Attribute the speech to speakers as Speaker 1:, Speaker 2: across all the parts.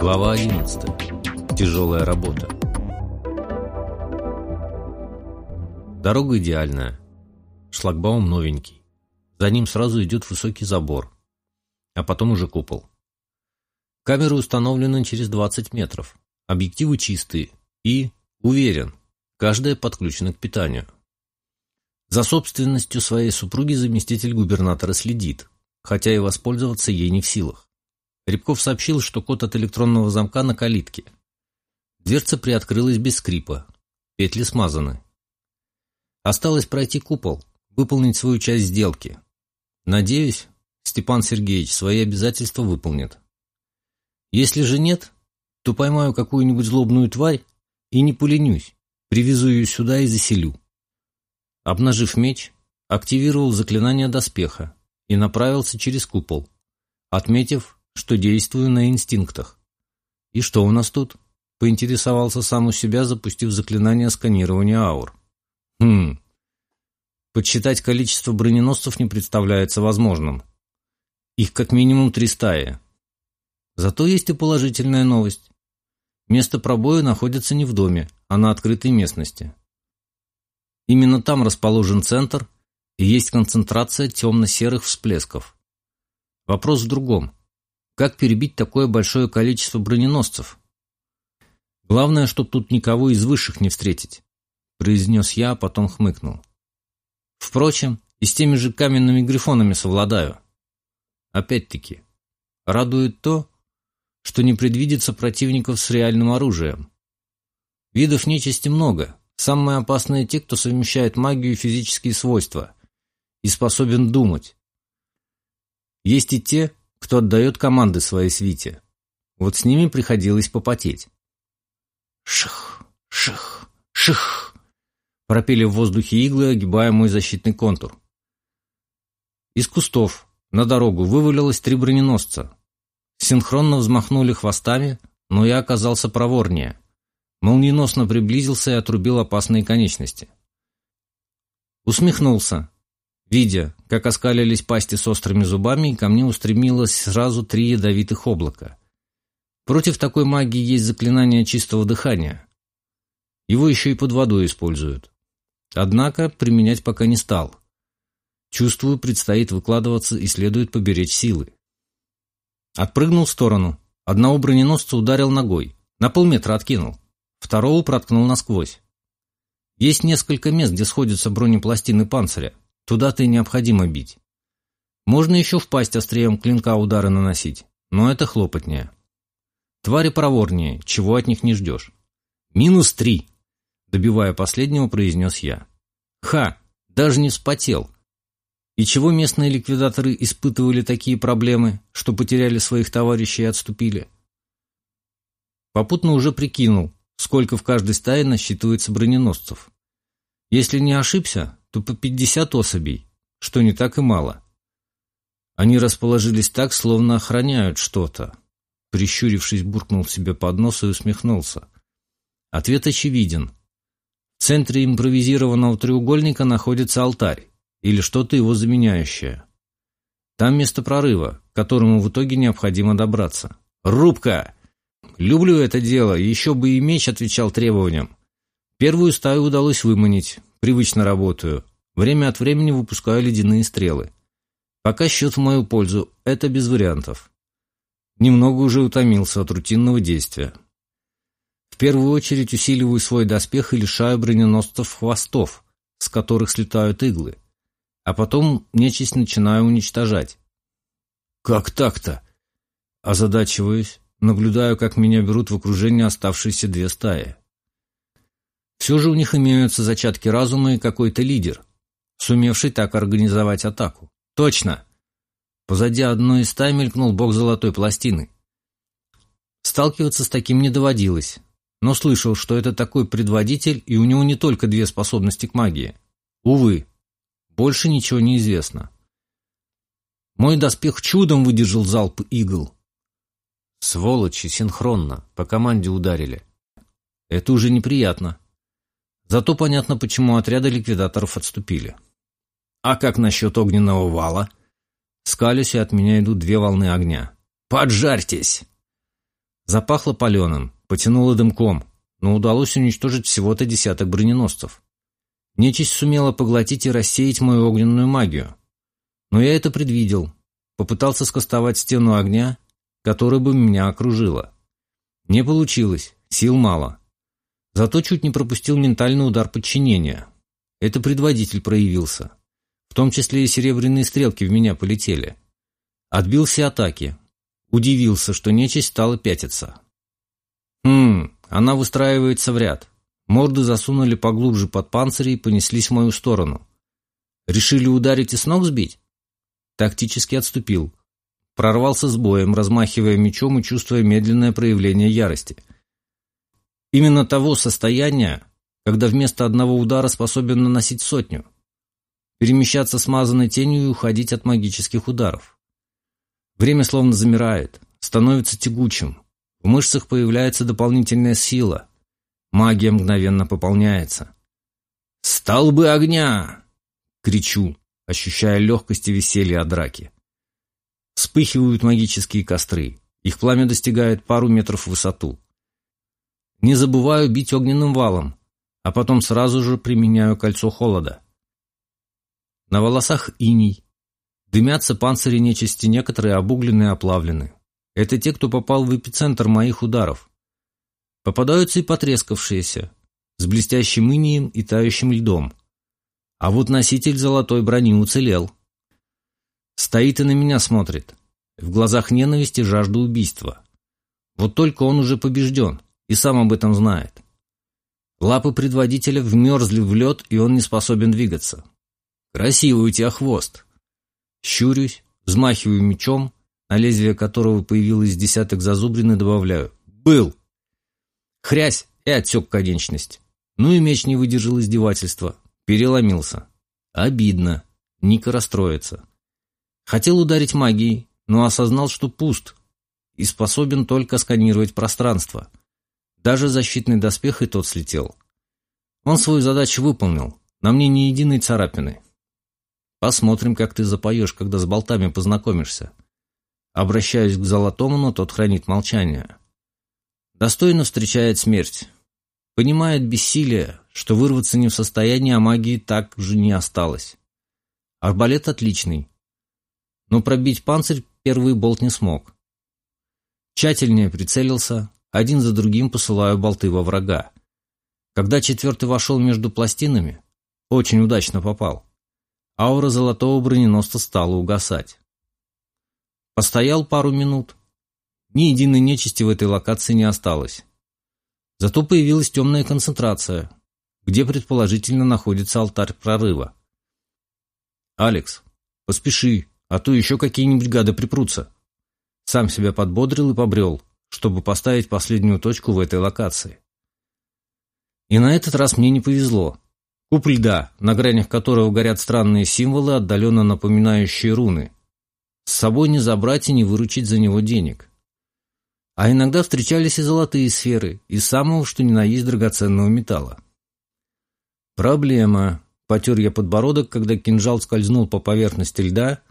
Speaker 1: Глава 11. Тяжелая работа. Дорога идеальная. Шлагбаум новенький. За ним сразу идет высокий забор. А потом уже купол. Камеры установлены через 20 метров. Объективы чистые. И, уверен, каждая подключена к питанию. За собственностью своей супруги заместитель губернатора следит, хотя и воспользоваться ей не в силах. Рябков сообщил, что код от электронного замка на калитке. Дверца приоткрылась без скрипа. Петли смазаны. Осталось пройти купол, выполнить свою часть сделки. Надеюсь, Степан Сергеевич свои обязательства выполнит. Если же нет, то поймаю какую-нибудь злобную тварь и не поленюсь, привезу ее сюда и заселю. Обнажив меч, активировал заклинание доспеха и направился через купол, отметив, что действую на инстинктах. «И что у нас тут?» — поинтересовался сам у себя, запустив заклинание сканирования аур. «Хм...» Подсчитать количество броненосцев не представляется возможным. Их как минимум три стаи. Зато есть и положительная новость. Место пробоя находится не в доме, а на открытой местности. Именно там расположен центр и есть концентрация темно-серых всплесков. Вопрос в другом. Как перебить такое большое количество броненосцев? Главное, чтоб тут никого из высших не встретить, произнес я, а потом хмыкнул. Впрочем, и с теми же каменными грифонами совладаю. Опять-таки, радует то, что не предвидится противников с реальным оружием. Видов нечисти много, Самые опасные те, кто совмещает магию и физические свойства и способен думать. Есть и те, кто отдает команды своей свите. Вот с ними приходилось попотеть. Ших, ших, ших. Пропели в воздухе иглы, огибая мой защитный контур. Из кустов на дорогу вывалилось три броненосца. Синхронно взмахнули хвостами, но я оказался проворнее молниеносно приблизился и отрубил опасные конечности. Усмехнулся, видя, как оскалились пасти с острыми зубами, ко мне устремилось сразу три ядовитых облака. Против такой магии есть заклинание чистого дыхания. Его еще и под водой используют. Однако применять пока не стал. Чувствую, предстоит выкладываться и следует поберечь силы. Отпрыгнул в сторону. Одного броненосца ударил ногой. На полметра откинул. Второго проткнул насквозь. Есть несколько мест, где сходятся бронепластины панциря. Туда-то и необходимо бить. Можно еще в пасть острием клинка удары наносить, но это хлопотнее. Твари проворнее, чего от них не ждешь. «Минус три!» Добивая последнего, произнес я. «Ха! Даже не вспотел!» И чего местные ликвидаторы испытывали такие проблемы, что потеряли своих товарищей и отступили? Попутно уже прикинул, сколько в каждой стае насчитывается броненосцев. Если не ошибся, то по 50 особей, что не так и мало. Они расположились так, словно охраняют что-то. Прищурившись, буркнул себе под нос и усмехнулся. Ответ очевиден. В центре импровизированного треугольника находится алтарь или что-то его заменяющее. Там место прорыва, к которому в итоге необходимо добраться. «Рубка!» Люблю это дело, еще бы и меч отвечал требованиям. Первую стаю удалось выманить, привычно работаю. Время от времени выпускаю ледяные стрелы. Пока счет в мою пользу, это без вариантов. Немного уже утомился от рутинного действия. В первую очередь усиливаю свой доспех и лишаю броненосцев хвостов, с которых слетают иглы. А потом нечисть начинаю уничтожать. «Как так-то?» Озадачиваюсь, Наблюдаю, как меня берут в окружение оставшиеся две стаи. Все же у них имеются зачатки разума и какой-то лидер, сумевший так организовать атаку. Точно! Позади одной из стай мелькнул бок золотой пластины. Сталкиваться с таким не доводилось, но слышал, что это такой предводитель, и у него не только две способности к магии. Увы, больше ничего не известно. Мой доспех чудом выдержал залп игл, Сволочи синхронно, по команде ударили. Это уже неприятно. Зато понятно, почему отряды ликвидаторов отступили. А как насчет огненного вала? Скалюсь, и от меня идут две волны огня. Поджарьтесь! Запахло паленым, потянуло дымком, но удалось уничтожить всего-то десяток броненосцев. Нечисть сумела поглотить и рассеять мою огненную магию. Но я это предвидел. Попытался скостовать стену огня, которая бы меня окружила. Не получилось, сил мало. Зато чуть не пропустил ментальный удар подчинения. Это предводитель проявился. В том числе и серебряные стрелки в меня полетели. Отбил все атаки. Удивился, что нечисть стала пятиться. Хм, она выстраивается в ряд. Морды засунули поглубже под панцири и понеслись в мою сторону. Решили ударить и с ног сбить? Тактически отступил. Прорвался с боем, размахивая мечом и чувствуя медленное проявление ярости. Именно того состояния, когда вместо одного удара способен наносить сотню. Перемещаться смазанной тенью и уходить от магических ударов. Время словно замирает, становится тягучим. В мышцах появляется дополнительная сила. Магия мгновенно пополняется. «Столбы огня!» — кричу, ощущая легкость и веселье от драки. Вспыхивают магические костры. Их пламя достигает пару метров в высоту. Не забываю бить огненным валом, а потом сразу же применяю кольцо холода. На волосах иней. Дымятся панцири нечисти, некоторые обуглены и оплавлены. Это те, кто попал в эпицентр моих ударов. Попадаются и потрескавшиеся, с блестящим инием и тающим льдом. А вот носитель золотой брони уцелел. Стоит и на меня смотрит. В глазах ненависти жажда убийства. Вот только он уже побежден и сам об этом знает. Лапы предводителя вмерзли в лед, и он не способен двигаться. Красивый у тебя хвост. Щурюсь, взмахиваю мечом, на лезвие которого появилось десяток зазубрин и добавляю «Был!». Хрясь и отсек конечность. Ну и меч не выдержал издевательства. Переломился. Обидно. Ника расстроится. Хотел ударить магией, но осознал, что пуст и способен только сканировать пространство. Даже защитный доспех и тот слетел. Он свою задачу выполнил. На мне ни единой царапины. Посмотрим, как ты запоешь, когда с болтами познакомишься. Обращаюсь к Золотому, но тот хранит молчание. Достойно встречает смерть. Понимает бессилие, что вырваться не в состоянии, а магии так же не осталось. Арбалет отличный. Но пробить панцирь первый болт не смог. Тщательнее прицелился, один за другим посылаю болты во врага. Когда четвертый вошел между пластинами, очень удачно попал. Аура золотого броненосца стала угасать. Постоял пару минут. Ни единой нечисти в этой локации не осталось. Зато появилась темная концентрация, где предположительно находится алтарь прорыва. «Алекс, поспеши, а то еще какие-нибудь гады припрутся». Сам себя подбодрил и побрел, чтобы поставить последнюю точку в этой локации. И на этот раз мне не повезло. Куб льда, на гранях которого горят странные символы, отдаленно напоминающие руны, с собой не забрать и не выручить за него денег. А иногда встречались и золотые сферы, из самого что ни на есть драгоценного металла. Проблема. Потер я подбородок, когда кинжал скользнул по поверхности льда,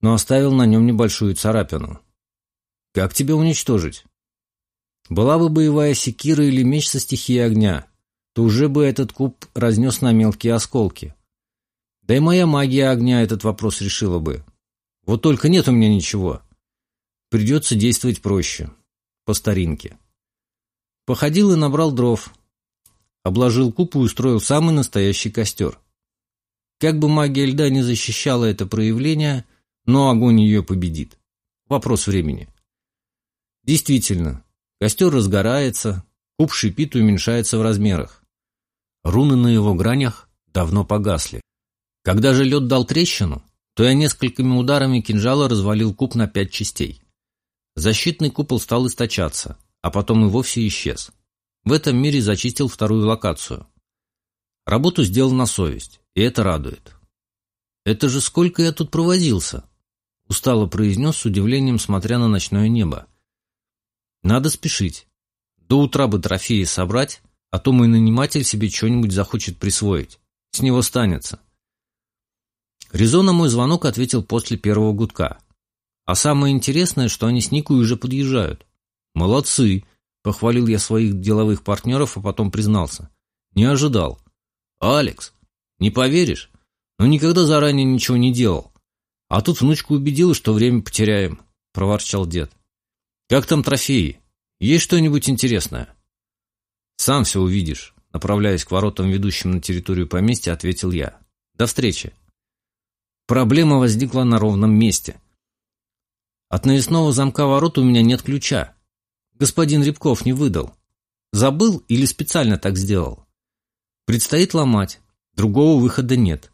Speaker 1: но оставил на нем небольшую царапину. Как тебя уничтожить? Была бы боевая секира или меч со стихией огня, то уже бы этот куб разнес на мелкие осколки. Да и моя магия огня этот вопрос решила бы. Вот только нет у меня ничего. Придется действовать проще. По старинке. Походил и набрал дров. Обложил купу и устроил самый настоящий костер. Как бы магия льда не защищала это проявление, но огонь ее победит. Вопрос времени. Действительно, костер разгорается, куб шипит и уменьшается в размерах. Руны на его гранях давно погасли. Когда же лед дал трещину, то я несколькими ударами кинжала развалил куб на пять частей. Защитный купол стал источаться, а потом и вовсе исчез. В этом мире зачистил вторую локацию. Работу сделал на совесть, и это радует. «Это же сколько я тут провозился!» Устало произнес с удивлением, смотря на ночное небо. «Надо спешить. До утра бы трофеи собрать, а то мой наниматель себе что-нибудь захочет присвоить. С него станется». Резон на мой звонок ответил после первого гудка. А самое интересное, что они с Никой уже подъезжают. Молодцы, похвалил я своих деловых партнеров, а потом признался. Не ожидал. Алекс, не поверишь, но никогда заранее ничего не делал. А тут внучка убедила, что время потеряем, проворчал дед. Как там трофеи? Есть что-нибудь интересное? Сам все увидишь, направляясь к воротам, ведущим на территорию поместья, ответил я. До встречи. Проблема возникла на ровном месте. От навесного замка ворот у меня нет ключа. Господин Рябков не выдал. Забыл или специально так сделал? Предстоит ломать. Другого выхода нет.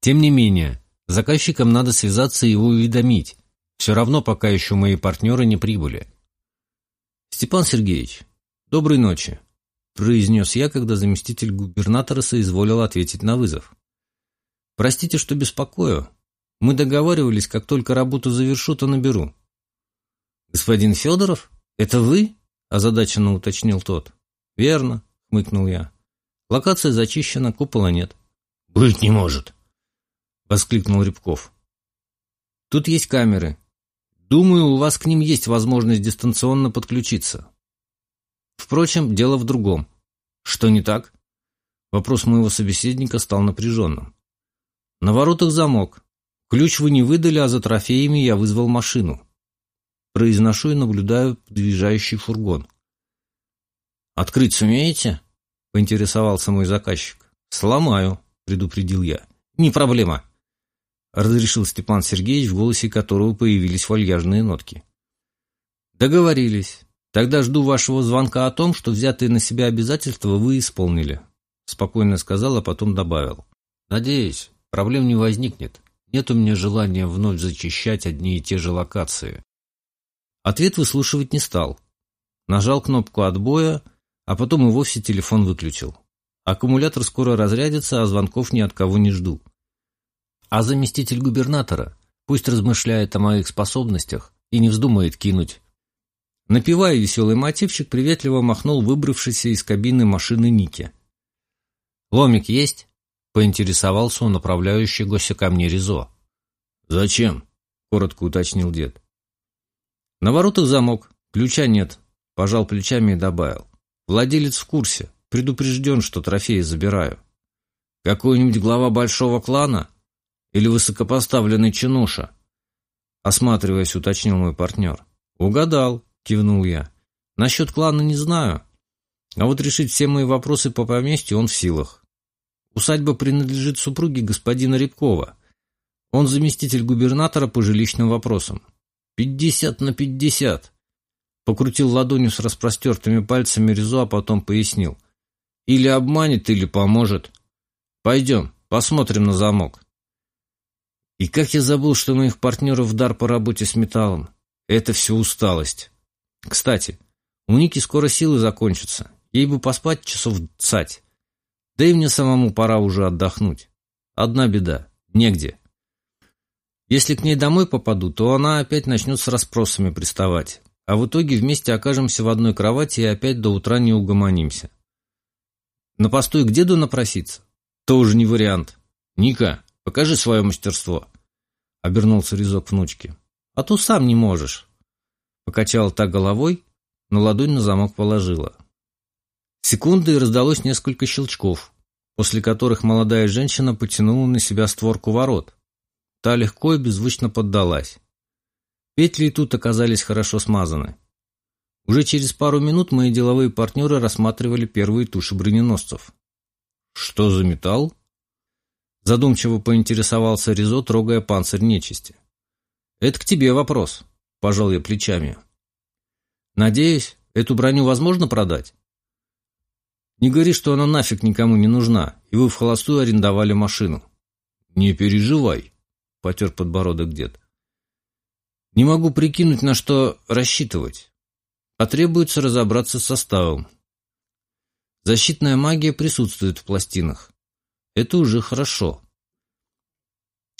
Speaker 1: Тем не менее, заказчикам надо связаться и его уведомить. Все равно пока еще мои партнеры не прибыли. «Степан Сергеевич, доброй ночи», — произнес я, когда заместитель губернатора соизволил ответить на вызов. «Простите, что беспокою. Мы договаривались, как только работу завершу, то наберу». «Господин Федоров, это вы?» — озадаченно уточнил тот. «Верно», — хмыкнул я. «Локация зачищена, купола нет».
Speaker 2: «Быть не может», —
Speaker 1: воскликнул Рябков. «Тут есть камеры. Думаю, у вас к ним есть возможность дистанционно подключиться. Впрочем, дело в другом. Что не так?» Вопрос моего собеседника стал напряженным. «На воротах замок. Ключ вы не выдали, а за трофеями я вызвал машину. Произношу и наблюдаю подъезжающий фургон. «Открыть сумеете?» — поинтересовался мой заказчик. «Сломаю», — предупредил я. «Не проблема», — разрешил Степан Сергеевич, в голосе которого появились вальяжные нотки. «Договорились. Тогда жду вашего звонка о том, что взятые на себя обязательства вы исполнили», — спокойно сказал, а потом добавил. «Надеюсь, проблем не возникнет. Нет у меня желания вновь зачищать одни и те же локации. Ответ выслушивать не стал. Нажал кнопку отбоя, а потом и вовсе телефон выключил. Аккумулятор скоро разрядится, а звонков ни от кого не жду. А заместитель губернатора пусть размышляет о моих способностях и не вздумает кинуть. Напевая веселый мотивчик, приветливо махнул выбравшийся из кабины машины Ники. «Ломик есть?» — поинтересовался он направляющий гостя ко мне Ризо.
Speaker 2: «Зачем?» — коротко уточнил дед.
Speaker 1: На воротах замок, ключа нет. Пожал плечами и добавил. Владелец в курсе, предупрежден, что трофеи забираю. Какой-нибудь глава большого клана? Или высокопоставленный чинуша? Осматриваясь, уточнил мой партнер. Угадал, кивнул я. Насчет клана не знаю. А вот решить все мои вопросы по поместью он в силах. Усадьба принадлежит супруге господина Рябкова. Он заместитель губернатора по жилищным вопросам. «Пятьдесят на пятьдесят!» Покрутил ладонью с распростертыми пальцами Резо, а потом пояснил. «Или обманет, или поможет. Пойдем, посмотрим на замок». И как я забыл, что моих партнеров дар по работе с металлом. Это все усталость. Кстати, у Ники скоро силы закончатся. Ей бы поспать часов цать. Да и мне самому пора уже отдохнуть. Одна беда. Негде. Если к ней домой попаду, то она опять начнет с расспросами приставать, а в итоге вместе окажемся в одной кровати и опять до утра не угомонимся. На постой к деду напроситься? Тоже не вариант. Ника, покажи свое мастерство. Обернулся резок внучки. А то сам не можешь. Покачала так головой, но ладонь на замок положила. Секунды и раздалось несколько щелчков, после которых молодая женщина потянула на себя створку ворот, Та легко и беззвучно поддалась. Петли тут оказались хорошо смазаны. Уже через пару минут мои деловые партнеры рассматривали первые туши броненосцев. «Что за металл?» Задумчиво поинтересовался Ризо, трогая панцирь нечисти. «Это к тебе вопрос», — пожал я плечами. «Надеюсь, эту броню возможно продать?» «Не говори, что она нафиг никому не нужна, и вы в холостую арендовали машину». «Не переживай», потер подбородок дед. Не могу прикинуть, на что рассчитывать. Потребуется разобраться с составом. Защитная магия присутствует в пластинах. Это уже хорошо.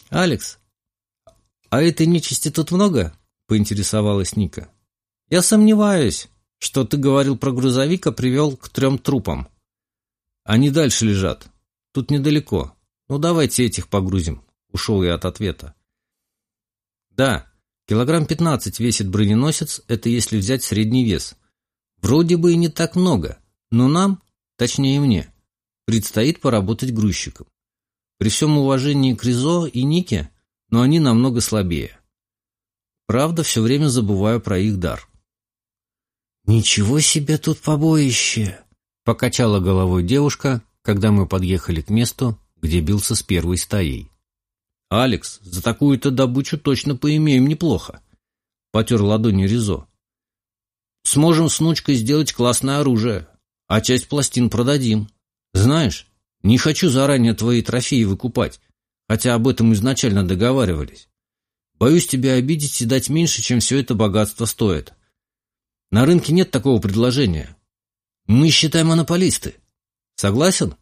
Speaker 1: «Алекс, а этой нечисти тут много?» — поинтересовалась Ника. «Я сомневаюсь, что ты говорил про грузовик, а привел к трем трупам. Они дальше лежат. Тут недалеко. Ну, давайте этих погрузим». Ушел я от ответа. Да, Килограмм 15 весит броненосец, это если взять средний вес. Вроде бы и не так много, но нам, точнее мне, предстоит поработать грузчиком. При всем уважении к Ризо и Нике, но они намного слабее. Правда, все время забываю про их дар.
Speaker 2: «Ничего себе тут побоище!» — покачала головой девушка, когда мы подъехали к месту, где бился с первой стаей.
Speaker 1: «Алекс, за такую-то добычу точно поимеем неплохо», — потер ладонью Ризо. «Сможем с внучкой сделать классное оружие, а часть пластин продадим. Знаешь, не хочу заранее твои трофеи выкупать, хотя об этом изначально договаривались. Боюсь тебя обидеть и дать меньше, чем все это богатство стоит. На рынке нет такого предложения. Мы, считаем монополисты. Согласен?»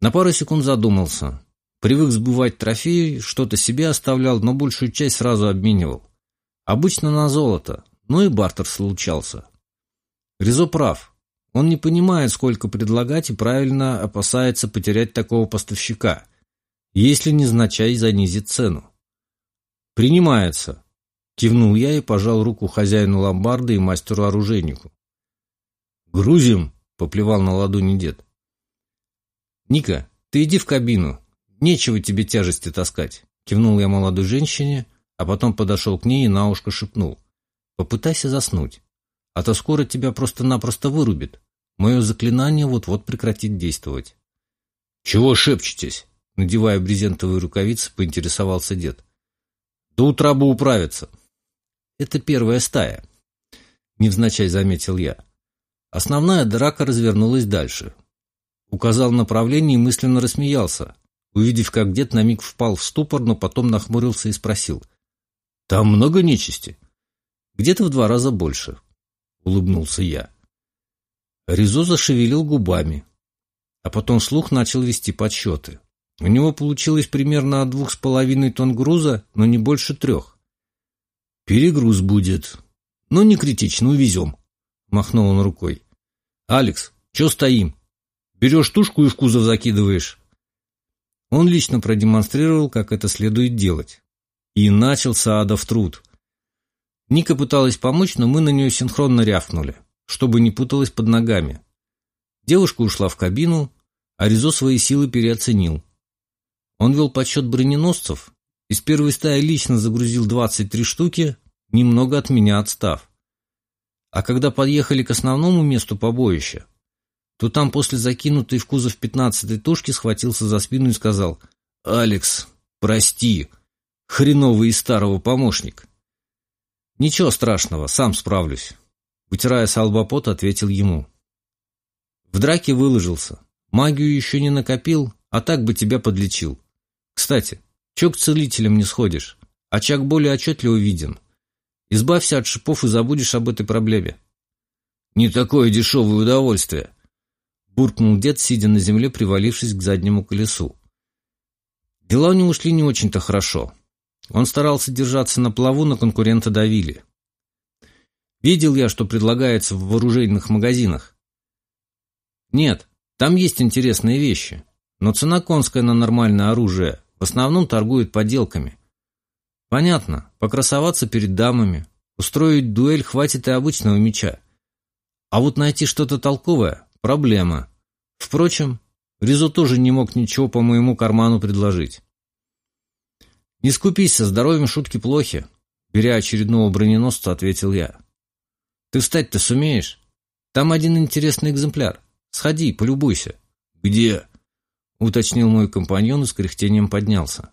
Speaker 1: На пару секунд задумался. Привык сбывать трофеи, что-то себе оставлял, но большую часть сразу обменивал. Обычно на золото, но и бартер случался. Ризо прав. Он не понимает, сколько предлагать и правильно опасается потерять такого поставщика, если незначай занизит цену. «Принимается», — кивнул я и пожал руку хозяину ломбарда и мастеру-оружейнику.
Speaker 2: «Грузим», —
Speaker 1: поплевал на ладони дед. «Ника, ты иди в кабину, нечего тебе тяжести таскать», — кивнул я молодой женщине, а потом подошел к ней и на ушко шепнул. «Попытайся заснуть, а то скоро тебя просто-напросто вырубит. Мое заклинание вот-вот прекратит действовать».
Speaker 2: «Чего шепчетесь?»
Speaker 1: — надевая брезентовые рукавицы, поинтересовался дед. «До утра бы управиться». «Это первая стая», — невзначай заметил я. Основная драка развернулась дальше. Указал направление и мысленно рассмеялся, увидев, как дед на миг впал в ступор, но потом нахмурился и спросил. «Там много нечисти?» «Где-то в два раза больше», — улыбнулся я. Ризо зашевелил губами, а потом слух начал вести подсчеты. У него получилось примерно от двух с половиной тонн груза, но не больше трех.
Speaker 2: «Перегруз будет, но не критично, увезем», — махнул он рукой.
Speaker 1: «Алекс, че стоим? Берешь тушку и в кузов закидываешь». Он лично продемонстрировал, как это следует делать. И начался адов труд. Ника пыталась помочь, но мы на нее синхронно рявкнули, чтобы не путалась под ногами. Девушка ушла в кабину, а Ризо свои силы переоценил. Он вел подсчет броненосцев, из первой стаи лично загрузил 23 штуки, немного от меня отстав. А когда подъехали к основному месту побоища, то там после закинутой в кузов пятнадцатой тушки схватился за спину и сказал «Алекс, прости, хреновый из старого помощник». «Ничего страшного, сам справлюсь», — вытирая с ответил ему. «В драке выложился, магию еще не накопил, а так бы тебя подлечил. Кстати, чё к целителям не сходишь? Очаг более отчетливо виден». Избавься от шипов и забудешь об этой проблеме.
Speaker 2: Не такое дешевое удовольствие,
Speaker 1: буркнул дед, сидя на земле, привалившись к заднему колесу. Дела у него шли не очень-то хорошо. Он старался держаться на плаву, но конкурента давили. Видел я, что предлагается в вооруженных магазинах. Нет, там есть интересные вещи, но цена конская на нормальное оружие в основном торгует подделками. Понятно, покрасоваться перед дамами, устроить дуэль хватит и обычного меча. А вот найти что-то толковое – проблема. Впрочем, Ризо тоже не мог ничего по моему карману предложить. «Не скупись, со здоровьем шутки плохи», – беря очередного броненосца, ответил я. «Ты встать-то сумеешь? Там один интересный экземпляр. Сходи, полюбуйся».
Speaker 2: «Где?»
Speaker 1: – уточнил мой компаньон и с кряхтением поднялся.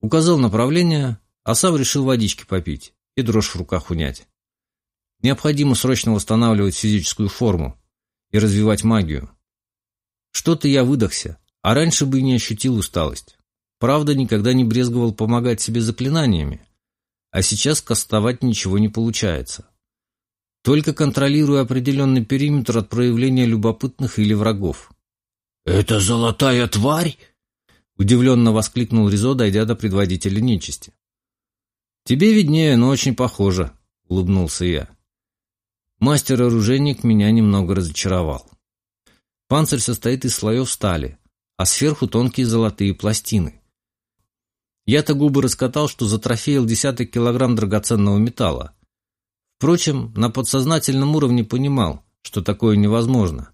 Speaker 1: Указал направление, а сам решил водички попить и дрожь в руках унять. Необходимо срочно восстанавливать физическую форму и развивать магию. Что-то я выдохся, а раньше бы не ощутил усталость. Правда, никогда не брезговал помогать себе заклинаниями, а сейчас кастовать ничего не получается. Только контролируя определенный периметр от проявления любопытных или врагов.
Speaker 2: «Это золотая тварь?»
Speaker 1: Удивленно воскликнул Ризо, дойдя до предводителя нечисти. «Тебе виднее, но очень похоже», — улыбнулся я. Мастер-оружейник меня немного разочаровал. Панцирь состоит из слоев стали, а сверху тонкие золотые пластины. Я-то губы раскатал, что затрофеил десяток килограмм драгоценного металла. Впрочем, на подсознательном уровне понимал, что такое невозможно.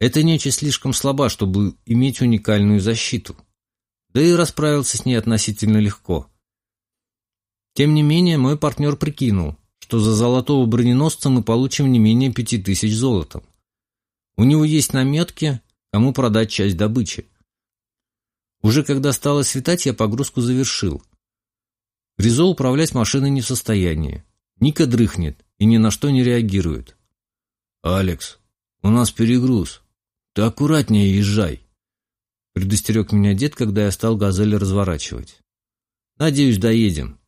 Speaker 1: Эта нечисть слишком слаба, чтобы иметь уникальную защиту. Да и расправился с ней относительно легко. Тем не менее, мой партнер прикинул, что за золотого броненосца мы получим не менее пяти тысяч золотом. У него есть наметки, кому продать часть добычи. Уже когда стало светать, я погрузку завершил. Ризо управлять машиной не в состоянии. Ника дрыхнет и ни на что не реагирует. «Алекс, у нас перегруз. Ты аккуратнее езжай», — предостерег меня дед, когда я стал «Газель» разворачивать. «Надеюсь, доедем.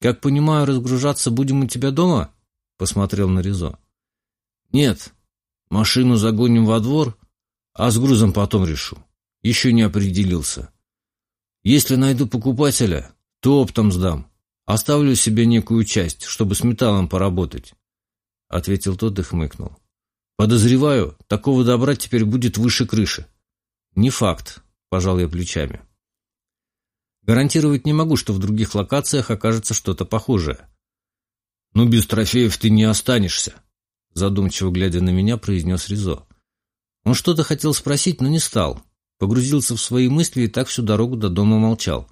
Speaker 1: Как понимаю, разгружаться будем у тебя дома?» — посмотрел на Ризо. «Нет, машину загоним во двор, а с грузом потом решу. Еще не определился. Если найду покупателя, то оптом сдам. Оставлю себе некую часть, чтобы с металлом поработать. Ответил тот и хмыкнул. Подозреваю, такого добра теперь будет выше крыши. Не факт, пожал я плечами. Гарантировать не могу, что в других локациях окажется что-то похожее. «Ну, без трофеев ты не останешься», задумчиво глядя на меня, произнес Ризо. Он что-то хотел спросить, но не стал. Погрузился в свои мысли и так всю дорогу до дома молчал.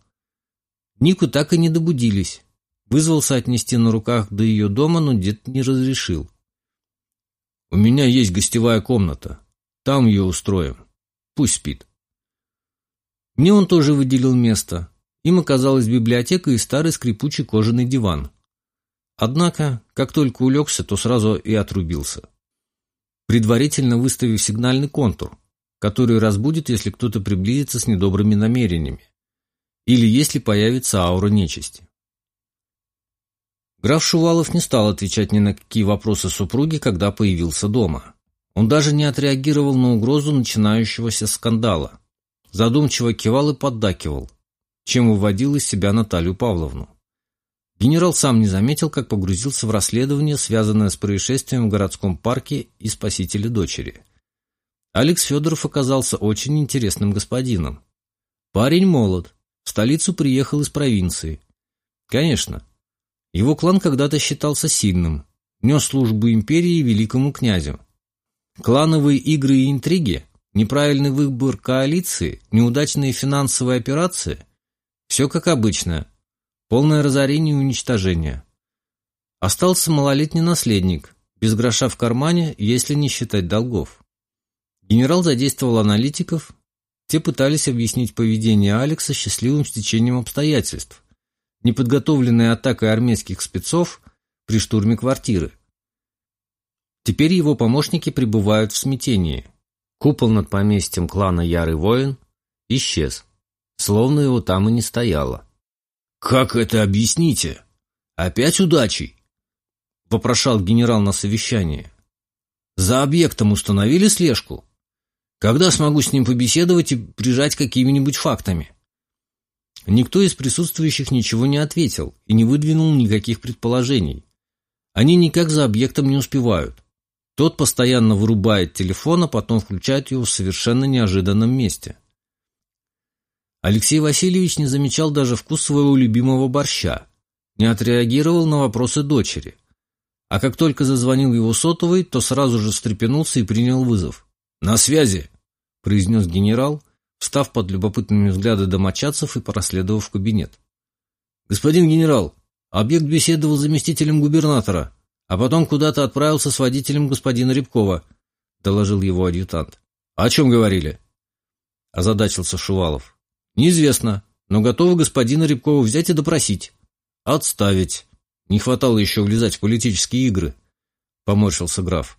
Speaker 1: Нику так и не добудились. Вызвался отнести на руках до ее дома, но дед не разрешил. «У меня есть гостевая комната. Там ее устроим. Пусть спит». Мне он тоже выделил место. Им оказалась библиотека и старый скрипучий кожаный диван. Однако, как только улегся, то сразу и отрубился. Предварительно выставив сигнальный контур, который разбудит, если кто-то приблизится с недобрыми намерениями, или если появится аура нечисти. Граф Шувалов не стал отвечать ни на какие вопросы супруги, когда появился дома. Он даже не отреагировал на угрозу начинающегося скандала. Задумчиво кивал и поддакивал, чем выводил из себя Наталью Павловну. Генерал сам не заметил, как погрузился в расследование, связанное с происшествием в городском парке и спасители дочери. Алекс Федоров оказался очень интересным господином. Парень молод, в столицу приехал из провинции. Конечно, его клан когда-то считался сильным, нес службу империи великому князю. Клановые игры и интриги, неправильный выбор коалиции, неудачные финансовые операции – все как обычно, полное разорение и уничтожение. Остался малолетний наследник, без гроша в кармане, если не считать долгов. Генерал задействовал аналитиков, те пытались объяснить поведение Алекса счастливым стечением обстоятельств, неподготовленной атакой армейских спецов при штурме квартиры. Теперь его помощники пребывают в смятении. Купол над поместьем клана Ярый Воин исчез, словно его там и не стояло. «Как это объясните? Опять удачей?» — вопрошал генерал на совещании. «За объектом установили слежку?» Когда смогу с ним побеседовать и прижать какими-нибудь фактами? Никто из присутствующих ничего не ответил и не выдвинул никаких предположений. Они никак за объектом не успевают. Тот постоянно вырубает телефон, а потом включает его в совершенно неожиданном месте. Алексей Васильевич не замечал даже вкус своего любимого борща, не отреагировал на вопросы дочери. А как только зазвонил его сотовый, то сразу же встрепенулся и принял вызов. «На связи!» — произнес генерал, встав под любопытными взгляды домочадцев и проследовав в кабинет. «Господин генерал, объект беседовал с заместителем губернатора, а потом куда-то отправился с водителем господина Рябкова», — доложил его адъютант. «О чем говорили?» — озадачился Шувалов. «Неизвестно, но готовы господина Рябкова взять и допросить». «Отставить. Не хватало еще влезать в политические игры», — поморщился граф.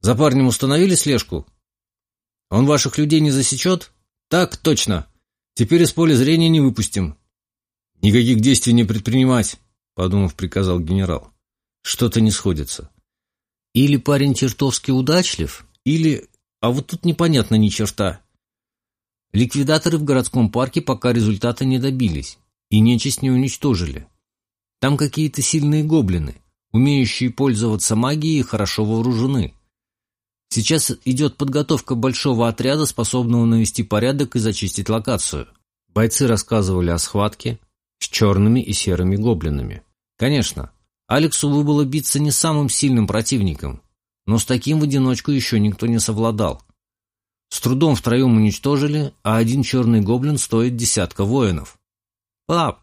Speaker 1: «За парнем установили слежку?» Он ваших людей не засечет? Так точно. Теперь из поля зрения не выпустим. Никаких действий не предпринимать, подумав, приказал генерал. Что-то не сходится. Или парень чертовски удачлив, или... А вот тут непонятно ни черта. Ликвидаторы в городском парке пока результата не добились и нечисть не уничтожили. Там какие-то сильные гоблины, умеющие пользоваться магией и хорошо вооружены. Сейчас идет подготовка большого отряда, способного навести порядок и зачистить локацию. Бойцы рассказывали о схватке, с черными и серыми гоблинами. Конечно, Алексу было биться не самым сильным противником, но с таким в одиночку еще никто не совладал. С трудом втроем уничтожили, а один черный гоблин стоит десятка воинов. «Пап,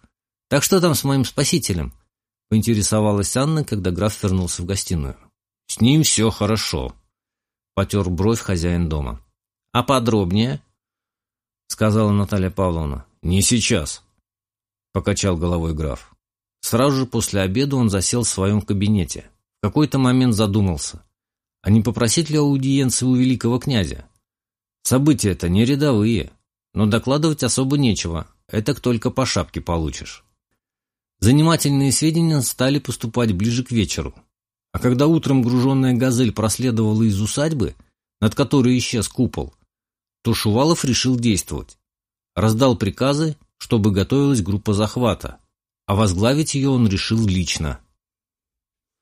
Speaker 1: так что там с моим спасителем?» — поинтересовалась Анна, когда граф вернулся в гостиную. «С ним все хорошо», — потер бровь хозяин дома. «А подробнее?» — сказала Наталья Павловна. «Не сейчас», — покачал головой граф. Сразу же после обеда он засел в своем кабинете. В какой-то момент задумался, а не попросить ли аудиенции у великого князя? События-то не рядовые, но докладывать особо нечего, это только по шапке получишь. Занимательные сведения стали поступать ближе к вечеру. А когда утром груженная «Газель» проследовала из усадьбы, над которой исчез купол, то Шувалов решил действовать. Раздал приказы, чтобы готовилась группа захвата, а возглавить ее он решил лично.